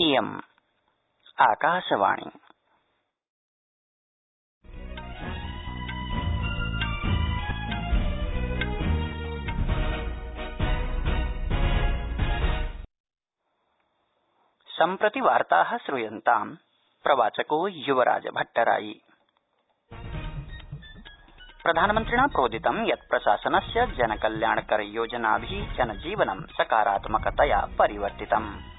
इयम् आकाशवाणी। सम्प्रति वार्ता श्रूयन्ताम् प्रवाचको युवराज भट्टराई। प्रधानमन्त्रिणा प्रोदितं यत् प्रशासनस्य जनकल्याणकर योजनाभि जनजीवनं सकारात्मकतया परिवर्तितम्।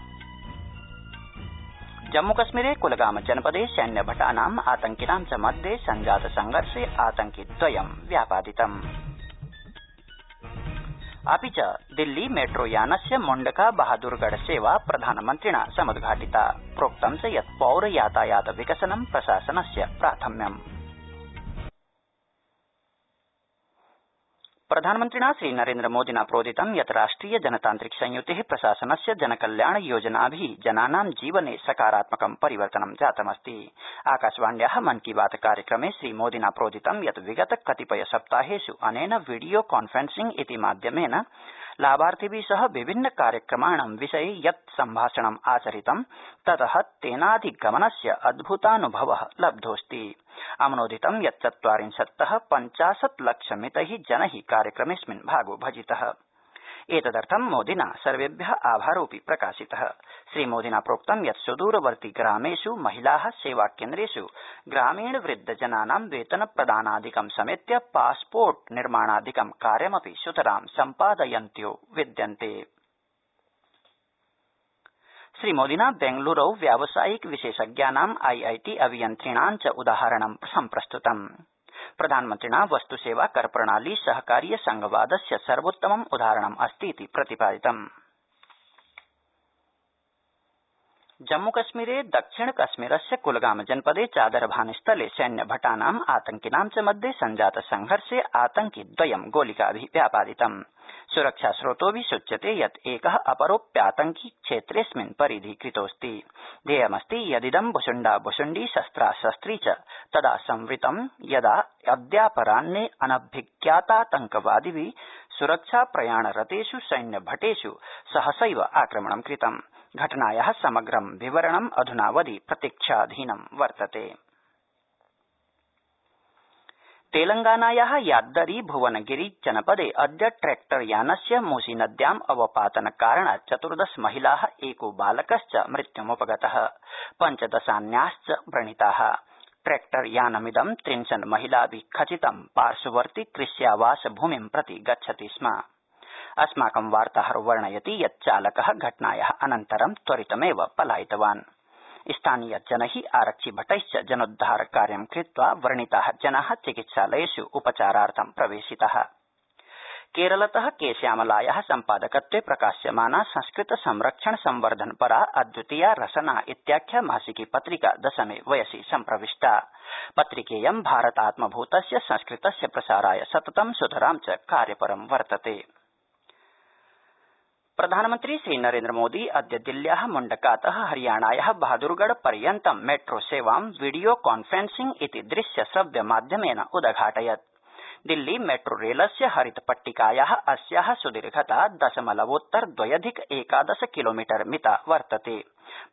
जम्मूकश्मीरे कुलगाम जनपदे सैन्यभटानाम् आतंकिनां च मध्ये संजात संघर्षे आतंकिद्वयं व्यापादितम्। अपि च दिल्ली मेट्रोयानस्य मोण्डका बहादुरगढ़ सेवा प्रधानमन्त्रिणा समुद्घाटिता, प्रोक्तं च यत् पौर यातायात विकसनं प्रशासनस्य प्राथम्यम्। प्रधानमन्त्रिणा श्रीनरेन्द्रमोदिना प्रोदितं यत् राष्ट्रिय जनतान्त्रिक संयुते प्रशासनस्य जनकल्याण योजनाभि जनानां जीवने सकारात्मकं परिवर्तनं जातमस्ति। आकाशवाण्या मन की बात कार्यक्रमे श्रीमोदिना प्रोदितं यत् विगत कतिपय सप्ताहेष् अनेन वीडियो कॉन्फ्रेंसिंग इति माध्यमेन लाभार्थिभि सह विभिन्न कार्यक्रमाणां विषये यत् सम्भाषणम् आचरितं तत तेनाधिगमनस्य अद्भुतानुभव लब्धोऽस्ति। अम्नोदितं यत् चत्वारिंशत्त पञ्चाशत् लक्षमितै जनै कार्यक्रमेऽस्मिन् भागो भजित। एतदर्थं मोदिना सर्वेभ्य आभारोऽपि प्रकाशित। श्रीमोदिना प्रोक्तं यत् सुदूरवर्ति ग्रामेष् महिला सेवाकेन्द्रेष् ग्रामीण वृद्धजनानां वेतन प्रदानादिकं समेत्य पासपोर्ट निर्माणादिकं कार्यमपि सुतरां सम्पादयन्त्यो विद्यन्ते। श्रीमोदिना बेंगलूरौ व्यावसायिक विशेषज्ञानां आईआईटी अभियन्त्रिणां च उदाहरणं सम्प्रस्तुतम्। प्रधानमन्त्रिणा वस्तुसेवा कर प्रणाली सहकारीय संघवादस्य सर्वोत्तमम् उदाहरणम् अस्तीति प्रतिपादितम्। जम्मूकश्मीरे दक्षिण कश्मीरस्य कुलगाम जनपदे स्थले सैन्यभटानाम् आतंकिनां च मध्ये संजात संघर्षे आतंकिद्वयं गोलिकाभि व्यापादितम् सुरक्षास्रोतोभि सूच्यते यत् एक अपरोऽप्यातंकी क्षेत्रेऽस्मिन् परिधीकृतोऽस्ति ध्येयमस्ति यदिदं भुशुण्डा भुशुण्डी शस्त्राशस्त्री च तदा संवृत्तं यदा अद्यापराह्ने अनभिज्ञातातंकवादिभि सुरक्षा प्रयाणरतेष् सैन्यभटेष् सहसैव आक्रमणं कृतम्। घटनाया समग्रं विवरणम् अध्नावधि प्रतीक्षाधीनं वर्तते। तेलंगानाया याद्दरी भुवनगिरी जनपदे अद्य ट्रैक्टर यानस्य मूसी नद्याम् अवपातन कारणात् चतुर्दश महिला एको बालकश्च मृत्युमुपगत। पञ्चदशान्याश्च व्रणिता। ट्रैक्टर यानमिदं त्रिंशन् महिलाभि खचितं पार्श्ववर्ति कृष्यावास भूमिं प्रति गच्छति स्म। अस्माकं वार्ताहरो वर्णयति यत् चालक घटनाया अनन्तरं त्वरितमेव पलायितवान्। स्थानीयजनै आरक्षिभटैश्च जनोद्धार कार्यं कृत्वा व्रणिता जना चिकित्सालयेष् उपचारार्थं प्रवेशिता। केरलत केश्यामलाया सम्पादकत्वे प्रकाश्यमाना संस्कृत संरक्षण संवर्धन परा अद्वितीया रसना इत्याख्या मासिकी पत्रिका दशमे वयसि सम्प्रविष्टा। पत्रिकेयं भारतात्मभूतस्य संस्कृतस्य प्रसाराय सततं सुतरां च कार्यपरं वर्तते। प्रधानमन्त्री श्रीनरेन्द्रमोदी अद्य दिल्ल्या मुण्डकात हरियाणाया बहादुरगढ़ पर्यन्तं मेट्रो सेवां वीडियो कॉन्फ्रेंसिंग इति दृश्य श्रव्य माध्यमेन उदघाटयत्। दिल्ली मेट्रो रेलस्य हरित पट्टिकाया अस्या सुदीर्घता दशमलवोत्तर द्वयधिक एकादश किलोमीटर मिता वर्तते।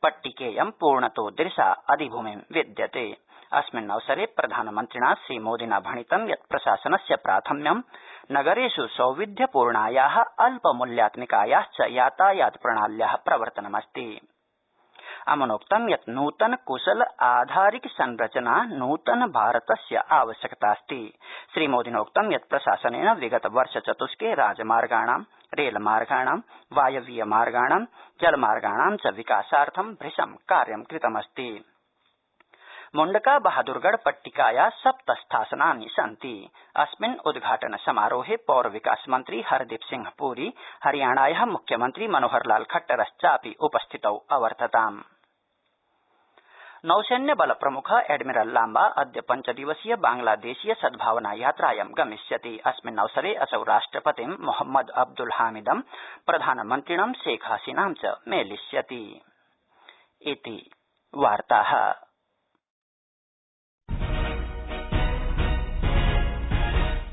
पट्टिकेयं पूर्णतोदृशा अधिभूमिं विद्यते। अस्मिन्नवसरे प्रधानमन्त्रिणा श्रीमोदिना भणितं यत् प्रशासनस्य प्राथम्यं नगरेष् सौविध्यपूर्णाया अल्पमूल्यात्मिकायाश्च यातायात प्रणाल्या प्रवर्तनमस्ति। अमुनोक्तं यत् नूतन कुशल आधारिक संरचना नूतन भारतस्य आवश्यकतास्ति श्रीमोदिनोक्तं यत् प्रशासनेन विगत वर्ष चतुष्के राजमार्गाणां, रेलमार्गाणां वायवीय मार्गाणां जलमार्गाणां च विकासार्थं भृशं कार्यं कृतमस्ति। मुण्डका बहादुरगढ़ पट्टिकाया सप्त स्थासनानि सन्ति। अस्मिन् उद्घाटन समारोहे पौरविकास मन्त्री हरदीप सिंह पुरी, हरियाणाया मुख्यमन्त्री मनोहरलाल खट्टरश्चापि उपस्थितौ अवर्तताम्। नौसैन्य बल प्रमुख एडमिरल लाम्बा अद्य पञ्चदिवसीय बांग्लादेशीय सद्भावना यात्रायां गमिष्यति। अस्मिन्नवसरे असौ राष्ट्रपतिं मोहम्मद अब्दुल हामिदं, प्रधानमन्त्रिणं शेख हसीनां च मेलिष्यति।